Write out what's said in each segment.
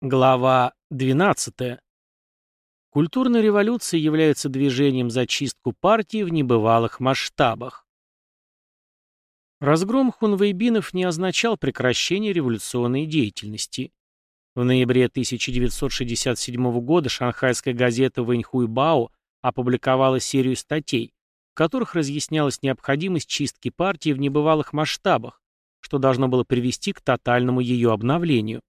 Глава 12. Культурная революция является движением за чистку партии в небывалых масштабах. Разгром хунвейбинов не означал прекращение революционной деятельности. В ноябре 1967 года шанхайская газета Вэньхуйбао опубликовала серию статей, в которых разъяснялась необходимость чистки партии в небывалых масштабах, что должно было привести к тотальному ее обновлению.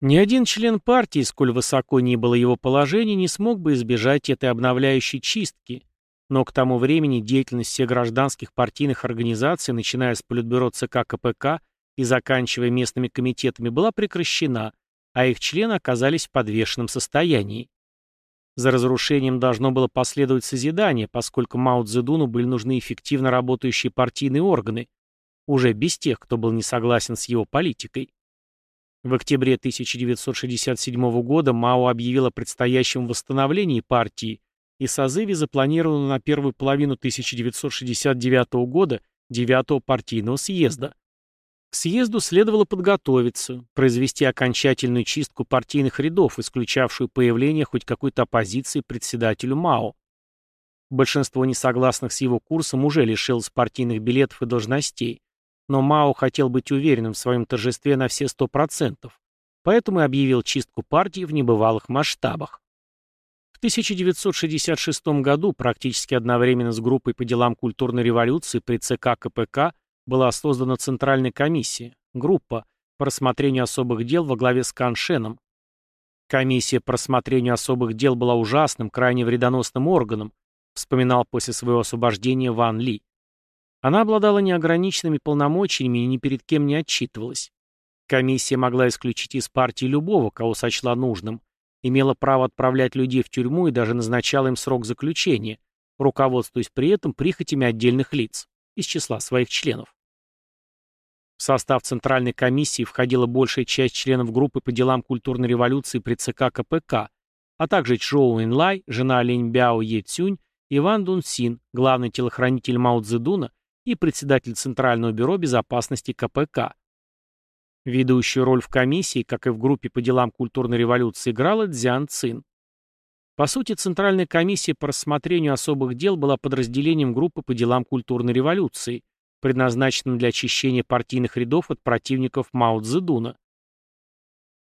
Ни один член партии, сколь высоко ни было его положение, не смог бы избежать этой обновляющей чистки, но к тому времени деятельность всех гражданских партийных организаций, начиная с Политбюро ЦК КПК и заканчивая местными комитетами, была прекращена, а их члены оказались в подвешенном состоянии. За разрушением должно было последовать созидание, поскольку Мао Цзэдуну были нужны эффективно работающие партийные органы, уже без тех, кто был не согласен с его политикой. В октябре 1967 года Мао объявил о предстоящем восстановлении партии и созыве запланированного на первую половину 1969 года 9-го партийного съезда. К съезду следовало подготовиться, произвести окончательную чистку партийных рядов, исключавшую появление хоть какой-то оппозиции председателю Мао. Большинство несогласных с его курсом уже лишилось партийных билетов и должностей, но Мао хотел быть уверенным в своем торжестве на все сто процентов, поэтому и объявил чистку партии в небывалых масштабах. В 1966 году, практически одновременно с группой по делам культурной революции при ЦК КПК, была создана Центральная комиссия, группа по рассмотрению особых дел во главе с Каншеном. Комиссия по рассмотрению особых дел была ужасным, крайне вредоносным органом, вспоминал после своего освобождения Ван Ли. Она обладала неограниченными полномочиями и ни перед кем не отчитывалась. Комиссия могла исключить из партии любого, кого сочла нужным, имела право отправлять людей в тюрьму и даже назначала им срок заключения, руководствуясь при этом прихотями отдельных лиц из числа своих членов. В состав Центральной комиссии входила большая часть членов группы по делам культурной революции при ЦК КПК, а также Чжоу Инлай, жена Линь Бяо Е Цюнь, Иван Дун Син, главный телохранитель Мао Цзэдуна и председатель Центрального бюро безопасности КПК. Ведущую роль в комиссии, как и в группе по делам культурной революции, играла Дзян Цин. По сути, Центральная комиссия по рассмотрению особых дел была подразделением группы по делам культурной революции, предназначенным для очищения партийных рядов от противников Мао Цзэдуна.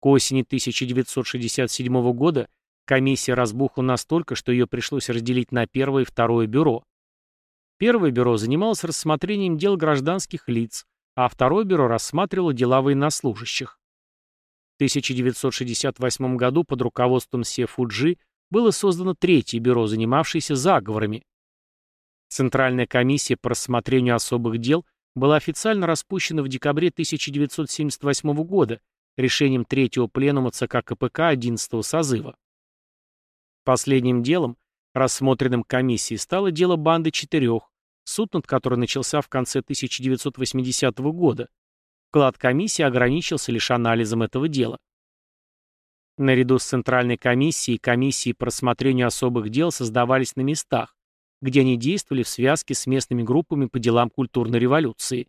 К осени 1967 года комиссия разбухла настолько, что ее пришлось разделить на первое и второе бюро. Первое бюро занималось рассмотрением дел гражданских лиц, а второе бюро рассматривало дела военнослужащих. В 1968 году под руководством Се Фуджи было создано третье бюро, занимавшееся заговорами. Центральная комиссия по рассмотрению особых дел была официально распущена в декабре 1978 года решением третьего пленума ЦК КПК 11 созыва. Последним делом, рассмотренным комиссией, стало дело банды четырех, суд над которой начался в конце 1980 года. Вклад комиссии ограничился лишь анализом этого дела. Наряду с Центральной комиссией комиссии по рассмотрению особых дел создавались на местах, где они действовали в связке с местными группами по делам культурной революции.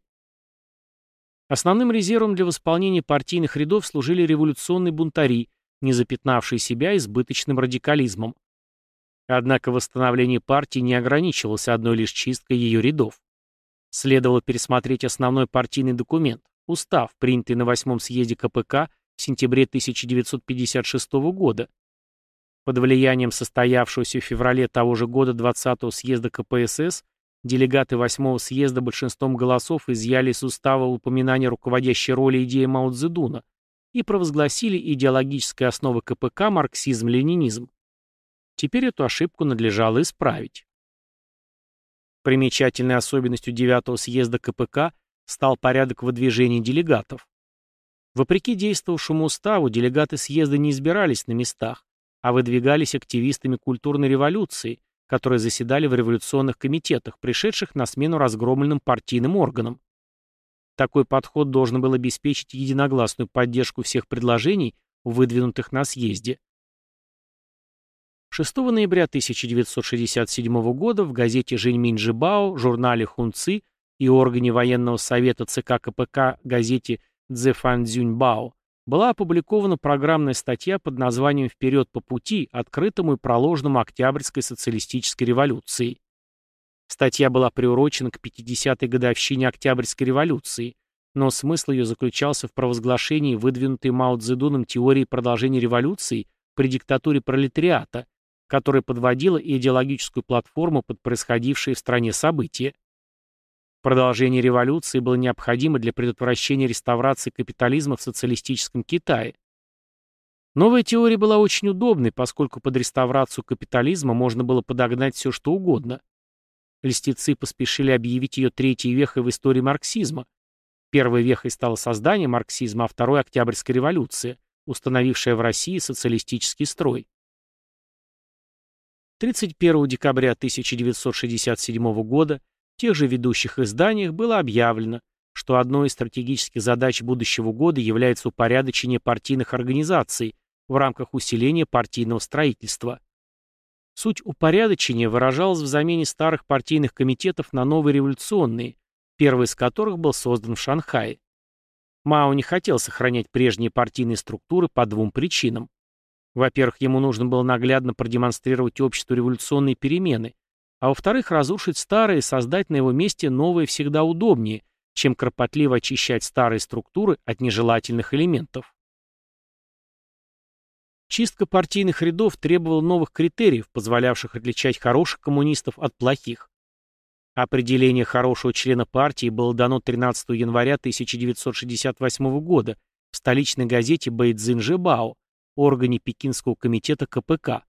Основным резервом для восполнения партийных рядов служили революционные бунтари, не запятнавшие себя избыточным радикализмом. Однако восстановление партии не ограничивалось одной лишь чисткой ее рядов. Следовало пересмотреть основной партийный документ – устав, принятый на восьмом съезде КПК в сентябре 1956 года. Под влиянием состоявшегося в феврале того же года 20-го съезда КПСС делегаты восьмого съезда большинством голосов изъяли из устава упоминание руководящей роли идеи Мао Цзэдуна и провозгласили идеологической основой КПК марксизм-ленинизм. Теперь эту ошибку надлежало исправить. Примечательной особенностью девятого съезда КПК стал порядок выдвижения делегатов. Вопреки действовавшему уставу, делегаты съезда не избирались на местах, а выдвигались активистами культурной революции, которые заседали в революционных комитетах, пришедших на смену разгромленным партийным органам. Такой подход должен был обеспечить единогласную поддержку всех предложений, выдвинутых на съезде. 6 ноября 1967 года в газете «Жэньминь-Жибао», журнале «Хунци» и органе военного совета ЦК КПК газете «Цзэфанцзюньбао» была опубликована программная статья под названием «Вперед по пути, открытому и проложенному Октябрьской социалистической революции». Статья была приурочена к 50-й годовщине Октябрьской революции, но смысл ее заключался в провозглашении выдвинутой Мао Цзэдуном теории продолжения революции при диктатуре пролетариата, которая подводила идеологическую платформу под происходившие в стране события. Продолжение революции было необходимо для предотвращения реставрации капитализма в социалистическом Китае. Новая теория была очень удобной, поскольку под реставрацию капитализма можно было подогнать все что угодно. Льстецы поспешили объявить ее третьей вехой в истории марксизма, Первой вехой стало создание марксизма, а второй – Октябрьская революция, установившая в России социалистический строй. 31 декабря 1967 года в тех же ведущих изданиях было объявлено, что одной из стратегических задач будущего года является упорядочение партийных организаций в рамках усиления партийного строительства. Суть упорядочения выражалась в замене старых партийных комитетов на новые революционные, первый из которых был создан в Шанхае. Мао не хотел сохранять прежние партийные структуры по двум причинам. Во-первых, ему нужно было наглядно продемонстрировать обществу революционные перемены, а во-вторых, разрушить старые и создать на его месте новые всегда удобнее, чем кропотливо очищать старые структуры от нежелательных элементов. Чистка партийных рядов требовала новых критериев, позволявших отличать хороших коммунистов от плохих. Определение хорошего члена партии было дано 13 января 1968 года в столичной газете Бэйцзинжибао, органе Пекинского комитета КПК.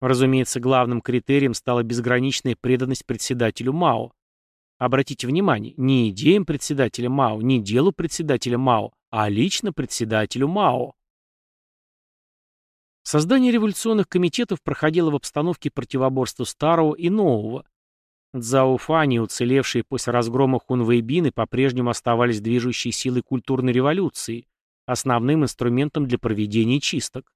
Разумеется, главным критерием стала безграничная преданность председателю Мао. Обратите внимание, не идеям председателя Мао, не делу председателя Мао, а лично председателю Мао. Создание революционных комитетов проходило в обстановке противоборства старого и нового. Цзаофани, уцелевшие после разгрома Хунвейбины, по-прежнему оставались движущей силой культурной революции, основным инструментом для проведения чисток.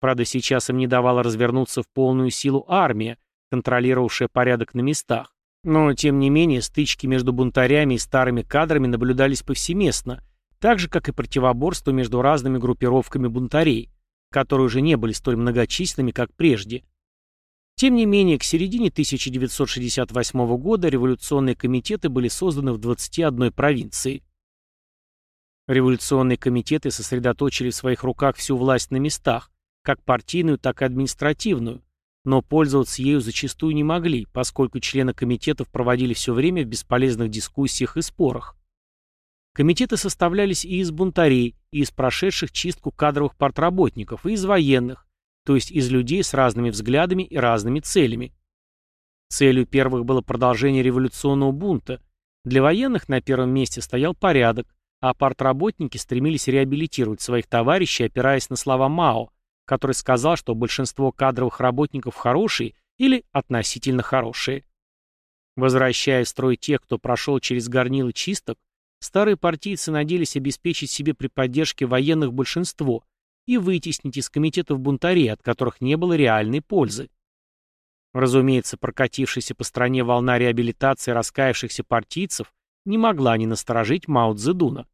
Правда, сейчас им не давала развернуться в полную силу армия, контролировавшая порядок на местах. Но, тем не менее, стычки между бунтарями и старыми кадрами наблюдались повсеместно, так же, как и противоборство между разными группировками бунтарей, которые уже не были столь многочисленными, как прежде. Тем не менее, к середине 1968 года революционные комитеты были созданы в 21 провинции. Революционные комитеты сосредоточили в своих руках всю власть на местах, как партийную, так и административную, но пользоваться ею зачастую не могли, поскольку члены комитетов проводили все время в бесполезных дискуссиях и спорах. Комитеты составлялись и из бунтарей, и из прошедших чистку кадровых партработников, и из военных, то есть из людей с разными взглядами и разными целями. Целью первых было продолжение революционного бунта. Для военных на первом месте стоял порядок, а партработники стремились реабилитировать своих товарищей, опираясь на слова Мао, который сказал, что большинство кадровых работников хорошие или относительно хорошие. Возвращая строй тех, кто прошел через горнило чисток, старые партийцы надеялись обеспечить себе при поддержке военных большинство, и вытеснить из комитетов бунтарей, от которых не было реальной пользы. Разумеется, прокатившаяся по стране волна реабилитации раскаявшихся партийцев не могла не насторожить Мао Цзэдуна.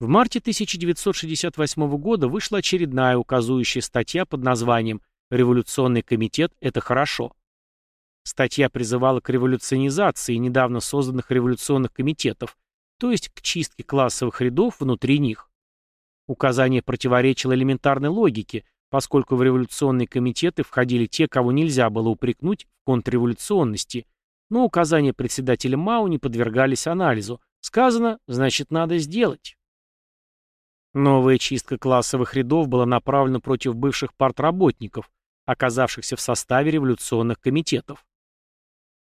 В марте 1968 года вышла очередная указующая статья под названием «Революционный комитет – это хорошо». Статья призывала к революционизации недавно созданных революционных комитетов, то есть к чистке классовых рядов внутри них. Указание противоречило элементарной логике, поскольку в революционные комитеты входили те, кого нельзя было упрекнуть в контрреволюционности, но указания председателя МАУ не подвергались анализу. Сказано, значит, надо сделать. Новая чистка классовых рядов была направлена против бывших партработников, оказавшихся в составе революционных комитетов.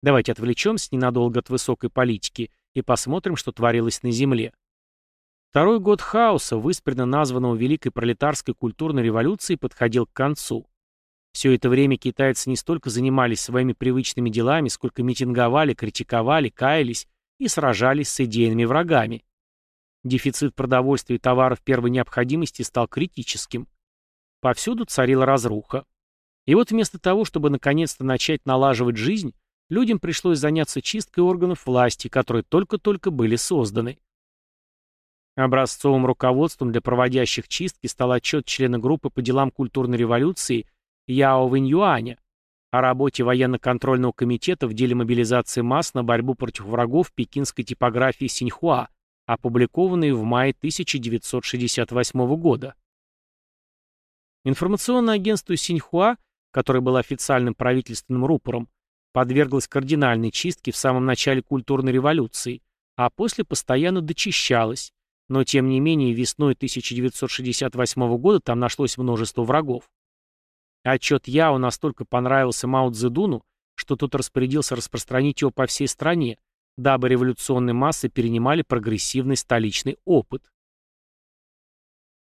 Давайте отвлечемся ненадолго от высокой политики и посмотрим, что творилось на Земле. Второй год хаоса, выспренно названного Великой пролетарской культурной революцией, подходил к концу. Все это время китайцы не столько занимались своими привычными делами, сколько митинговали, критиковали, каялись и сражались с идейными врагами. Дефицит продовольствия и товаров первой необходимости стал критическим. Повсюду царила разруха. И вот вместо того, чтобы наконец-то начать налаживать жизнь, людям пришлось заняться чисткой органов власти, которые только-только были созданы. Образцовым руководством для проводящих чистки стал отчет члена группы по делам культурной революции Яо Виньюаня о работе военно-контрольного комитета в деле мобилизации масс на борьбу против врагов пекинской типографии Синьхуа, опубликованной в мае 1968 года. Информационное агентство Синьхуа, которое было официальным правительственным рупором, подверглось кардинальной чистке в самом начале культурной революции, а после постоянно дочищалось, но тем не менее весной 1968 года там нашлось множество врагов. Отчет Яо настолько понравился Мао Цзэдуну, что тот распорядился распространить его по всей стране, дабы революционные массы перенимали прогрессивный столичный опыт.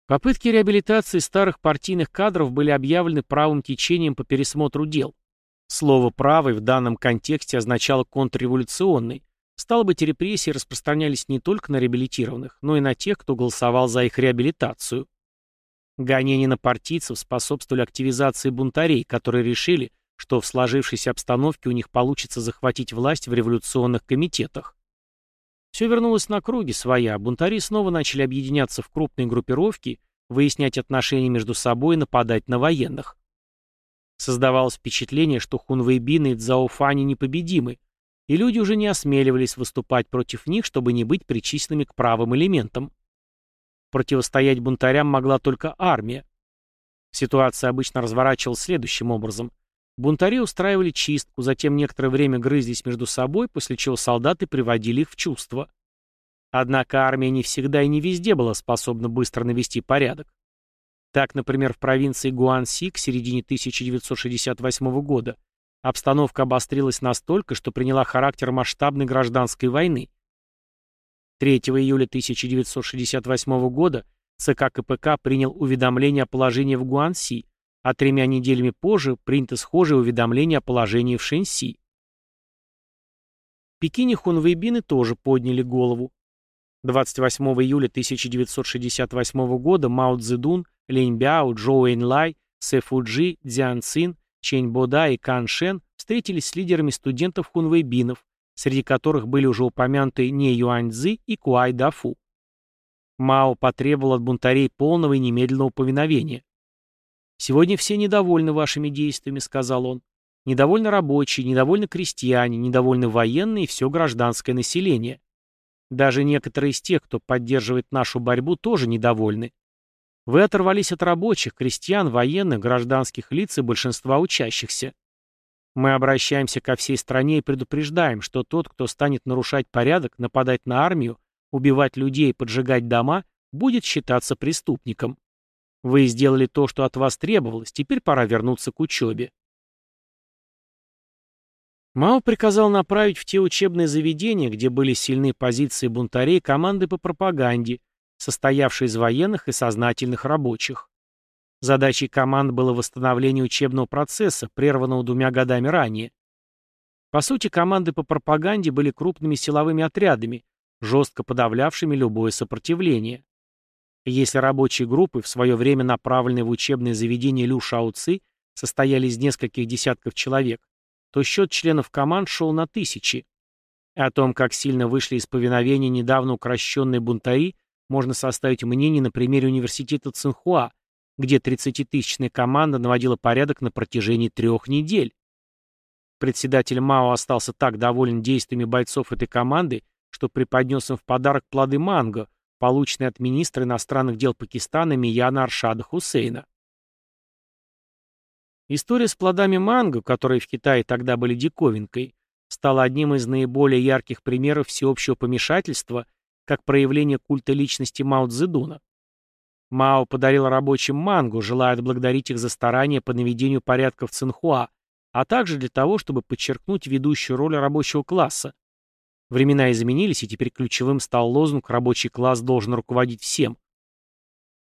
Попытки реабилитации старых партийных кадров были объявлены правым течением по пересмотру дел. Слово «правый» в данном контексте означало контрреволюционный. Стало быть, репрессии распространялись не только на реабилитированных, но и на тех, кто голосовал за их реабилитацию. Гонения на партийцев способствовали активизации бунтарей, которые решили, что в сложившейся обстановке у них получится захватить власть в революционных комитетах. Все вернулось на круги своя, бунтари снова начали объединяться в крупные группировки, выяснять отношения между собой и нападать на военных. Создавалось впечатление, что хунвейбины и дзаофани непобедимы, и люди уже не осмеливались выступать против них, чтобы не быть причисленными к правым элементам. Противостоять бунтарям могла только армия. Ситуация обычно разворачивалась следующим образом. Бунтари устраивали чистку, затем некоторое время грызлись между собой, после чего солдаты приводили их в чувство. Однако армия не всегда и не везде была способна быстро навести порядок. Так, например, в провинции Гуанси к середине 1968 года обстановка обострилась настолько, что приняла характер масштабной гражданской войны. 3 июля 1968 года ЦК КПК принял уведомление о положении в Гуанси, а тремя неделями позже принято схожее уведомление о положении в Шэньси. Пекине хунвейбины тоже подняли голову. 28 июля 1968 года Мао Цзэдун, Линь Бяо, Джоу Энлай, Сэ Фуджи, Дзян Цин, Чэнь Бода и Кан Шен встретились с лидерами студентов хунвейбинов, среди которых были уже упомянуты Не Юаньцзы и Куай Дафу. Мао потребовал от бунтарей полного и немедленного повиновения. «Сегодня все недовольны вашими действиями», — сказал он. «Недовольны рабочие, недовольны крестьяне, недовольны военные и все гражданское население. Даже некоторые из тех, кто поддерживает нашу борьбу, тоже недовольны. Вы оторвались от рабочих, крестьян, военных, гражданских лиц и большинства учащихся. Мы обращаемся ко всей стране и предупреждаем, что тот, кто станет нарушать порядок, нападать на армию, убивать людей, поджигать дома, будет считаться преступником. Вы сделали то, что от вас требовалось, теперь пора вернуться к учебе. Мао приказал направить в те учебные заведения, где были сильны позиции бунтарей, команды по пропаганде, состоявшие из военных и сознательных рабочих. Задачей команд было восстановление учебного процесса, прерванного двумя годами ранее. По сути, команды по пропаганде были крупными силовыми отрядами, жестко подавлявшими любое сопротивление. Если рабочие группы, в свое время направленные в учебные заведения Лю Шаоци, состояли из нескольких десятков человек, то счет членов команд шел на тысячи. О том, как сильно вышли из повиновения недавно укращенные бунтари, можно составить мнение на примере университета Цинхуа, где 30-тысячная команда наводила порядок на протяжении трех недель. Председатель Мао остался так доволен действиями бойцов этой команды, что преподнес им в подарок плоды манго, полученный от министра иностранных дел Пакистана Мияна Аршада Хусейна. История с плодами манго, которые в Китае тогда были диковинкой, стала одним из наиболее ярких примеров всеобщего помешательства как проявление культа личности Мао Цзэдуна. Мао подарил рабочим мангу, желая отблагодарить их за старания по наведению порядка в Цинхуа, а также для того, чтобы подчеркнуть ведущую роль рабочего класса, Времена изменились, и теперь ключевым стал лозунг «рабочий класс должен руководить всем».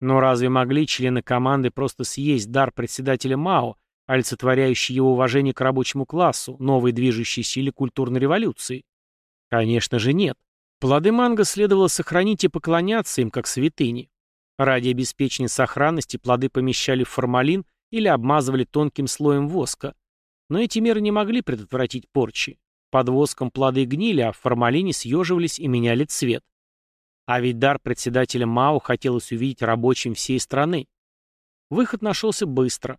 Но разве могли члены команды просто съесть дар председателя МАО, олицетворяющий его уважение к рабочему классу, новой движущей силе культурной революции? Конечно же нет. Плоды манго следовало сохранить и поклоняться им как святыни. Ради обеспечения сохранности плоды помещали в формалин или обмазывали тонким слоем воска. Но эти меры не могли предотвратить порчи. Под воском плоды гнили, а в формалине съеживались и меняли цвет. А ведь дар председателя МАО хотелось увидеть рабочим всей страны. Выход нашелся быстро.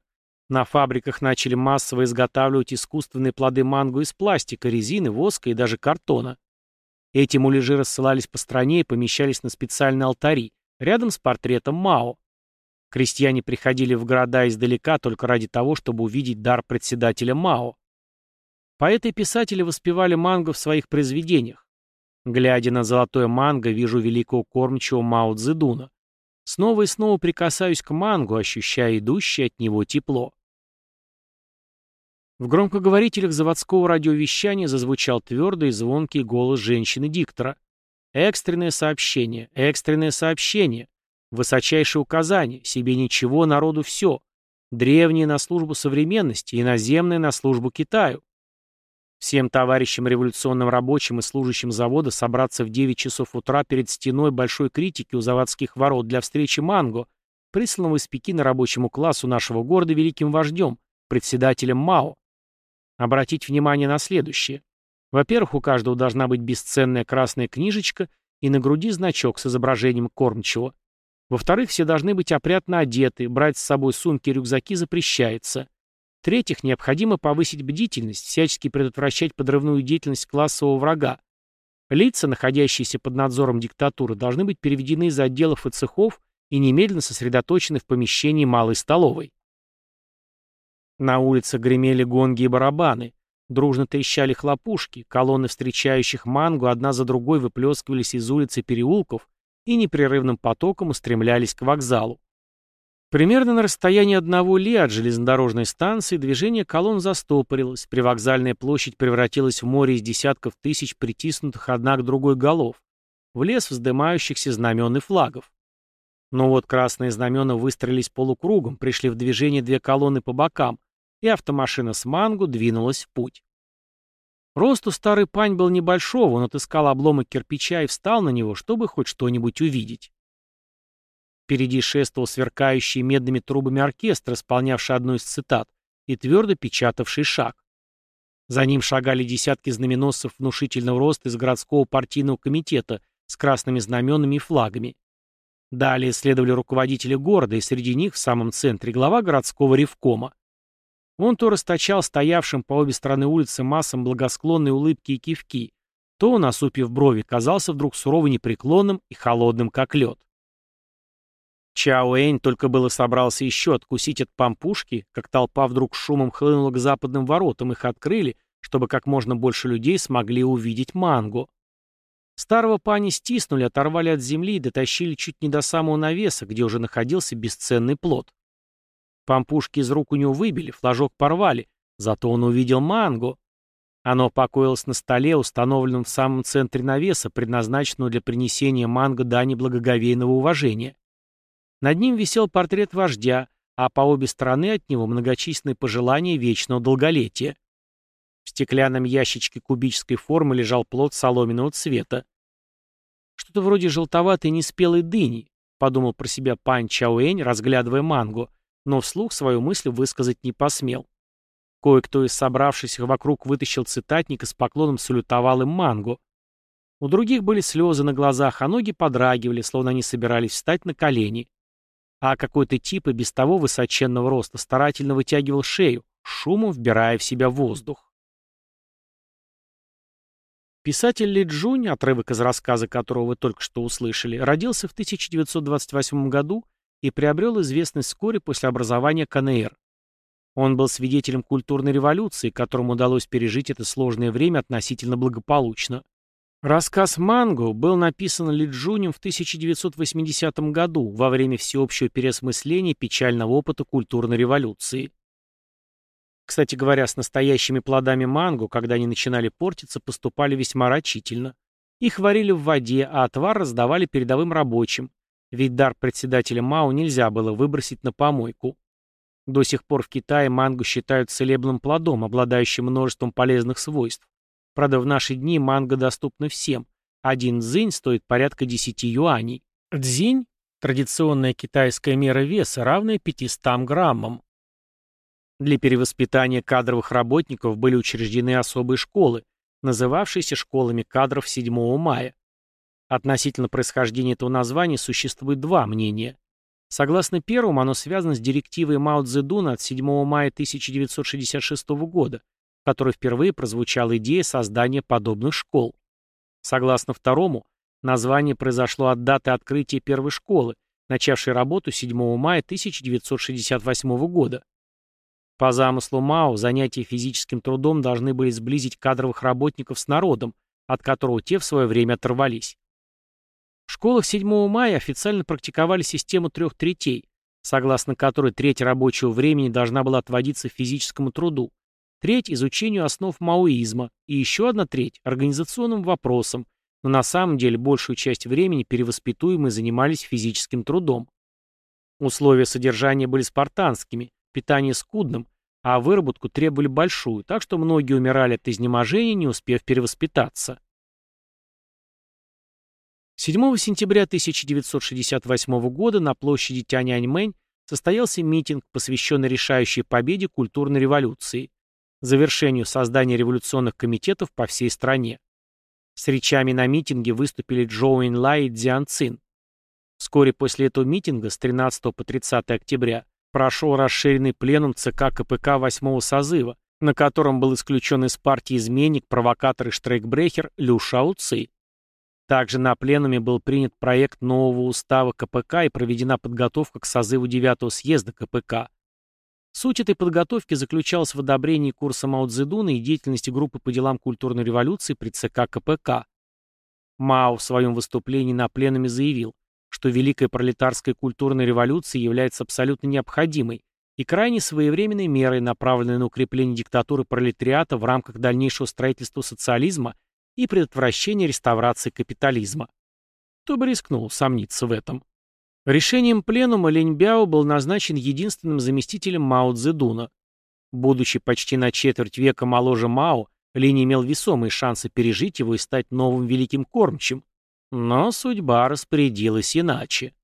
На фабриках начали массово изготавливать искусственные плоды манго из пластика, резины, воска и даже картона. Эти муляжи рассылались по стране и помещались на специальные алтари, рядом с портретом Мао. Крестьяне приходили в города издалека только ради того, чтобы увидеть дар председателя Мао. Поэты и писатели воспевали манго в своих произведениях. Глядя на золотое манго, вижу великого кормчего Мао Цзэдуна. Снова и снова прикасаюсь к мангу, ощущая идущее от него тепло. В громкоговорителях заводского радиовещания зазвучал твердый и звонкий голос женщины-диктора. «Экстренное сообщение! Экстренное сообщение! Высочайшее указание! Себе ничего, народу все! Древнее на службу современности, иноземное на службу Китаю! Всем товарищам революционным рабочим и служащим завода собраться в 9 часов утра перед стеной большой критики у заводских ворот для встречи Манго, присланного из Пекина рабочему классу нашего города великим вождем, председателем МАО. Обратить внимание на следующее. Во-первых, у каждого должна быть бесценная красная книжечка и на груди значок с изображением кормчего. Во-вторых, все должны быть опрятно одеты, брать с собой сумки и рюкзаки запрещается. В-третьих, необходимо повысить бдительность, всячески предотвращать подрывную деятельность классового врага. Лица, находящиеся под надзором диктатуры, должны быть переведены из отделов и цехов и немедленно сосредоточены в помещении малой столовой. На улице гремели гонги и барабаны. Дружно трещали хлопушки, колонны встречающих мангу одна за другой выплескивались из улиц и переулков и непрерывным потоком устремлялись к вокзалу. Примерно на расстоянии одного ли от железнодорожной станции движение колонн застопорилось, привокзальная площадь превратилась в море из десятков тысяч притиснутых одна к другой голов, в лес вздымающихся знамен и флагов. Но вот красные знамена выстроились полукругом, пришли в движение две колонны по бокам, и автомашина с мангу двинулась в путь. Росту старый пань был небольшого, он отыскал обломок кирпича и встал на него, чтобы хоть что-нибудь увидеть. Впереди шествовал сверкающий медными трубами оркестр, исполнявший одну из цитат, и твердо печатавший шаг. За ним шагали десятки знаменосцев внушительного роста из городского партийного комитета с красными знаменами и флагами. Далее следовали руководители города, и среди них в самом центре глава городского ревкома. Он то расточал стоявшим по обе стороны улицы массам благосклонной улыбки и кивки, то, насупив брови, казался вдруг сурово непреклонным и холодным, как лед. Чао Энь только было собрался еще откусить от пампушки, как толпа вдруг шумом хлынула к западным воротам, их открыли, чтобы как можно больше людей смогли увидеть мангу. Старого пани стиснули, оторвали от земли и дотащили чуть не до самого навеса, где уже находился бесценный плод. Пампушки из рук у него выбили, флажок порвали, зато он увидел мангу. Оно покоилось на столе, установленном в самом центре навеса, предназначенного для принесения манго дани благоговейного уважения. Над ним висел портрет вождя, а по обе стороны от него многочисленные пожелания вечного долголетия. В стеклянном ящичке кубической формы лежал плод соломенного цвета. Что-то вроде желтоватой неспелой дыни, подумал про себя пан Чауэнь, разглядывая мангу, но вслух свою мысль высказать не посмел. Кое-кто из собравшихся вокруг вытащил цитатник и с поклоном салютовал им мангу. У других были слезы на глазах, а ноги подрагивали, словно они собирались встать на колени а какой-то тип и без того высоченного роста старательно вытягивал шею, шумом вбирая в себя воздух. Писатель Ли Джунь, отрывок из рассказа которого вы только что услышали, родился в 1928 году и приобрел известность вскоре после образования КНР. Он был свидетелем культурной революции, которому удалось пережить это сложное время относительно благополучно. Рассказ «Манго» был написан Ли Джунем в 1980 году во время всеобщего переосмысления печального опыта культурной революции. Кстати говоря, с настоящими плодами манго, когда они начинали портиться, поступали весьма рачительно. Их варили в воде, а отвар раздавали передовым рабочим, ведь дар председателя Мао нельзя было выбросить на помойку. До сих пор в Китае манго считают целебным плодом, обладающим множеством полезных свойств. Правда, в наши дни манго доступна всем. Один дзинь стоит порядка 10 юаней. Дзинь – традиционная китайская мера веса, равная 500 граммам. Для перевоспитания кадровых работников были учреждены особые школы, называвшиеся школами кадров 7 мая. Относительно происхождения этого названия существует два мнения. Согласно первому, оно связано с директивой Мао Цзэдуна от 7 мая 1966 года, в которой впервые прозвучала идея создания подобных школ. Согласно второму, название произошло от даты открытия первой школы, начавшей работу 7 мая 1968 года. По замыслу Мао, занятия физическим трудом должны были сблизить кадровых работников с народом, от которого те в свое время оторвались. В школах 7 мая официально практиковали систему трех третей, согласно которой треть рабочего времени должна была отводиться физическому труду, треть – изучению основ маоизма и еще одна треть – организационным вопросам, но на самом деле большую часть времени перевоспитуемые занимались физическим трудом. Условия содержания были спартанскими, питание скудным, а выработку требовали большую, так что многие умирали от изнеможения, не успев перевоспитаться. 7 сентября 1968 года на площади Тяньаньмэнь состоялся митинг, посвященный решающей победе культурной революции, завершению создания революционных комитетов по всей стране. С речами на митинге выступили Джоу Инлай и Дзян Цин. Вскоре после этого митинга, с 13 по 30 октября, прошел расширенный пленум ЦК КПК 8 созыва, на котором был исключен из партии изменник, провокатор и штрейкбрехер Лю Шао Ци. Также на пленуме был принят проект нового устава КПК и проведена подготовка к созыву 9 съезда КПК. Суть этой подготовки заключалась в одобрении курса Мао Цзэдуна и деятельности группы по делам культурной революции при ЦК КПК. Мао в своем выступлении на пленуме заявил, что Великая пролетарская культурная революция является абсолютно необходимой и крайне своевременной мерой, направленной на укрепление диктатуры пролетариата в рамках дальнейшего строительства социализма и предотвращения реставрации капитализма. Кто бы рискнул сомниться в этом? Решением пленума Лень Бяо был назначен единственным заместителем Мао Цзэдуна. Будучи почти на четверть века моложе Мао, Линь имел весомые шансы пережить его и стать новым великим кормчим. Но судьба распорядилась иначе.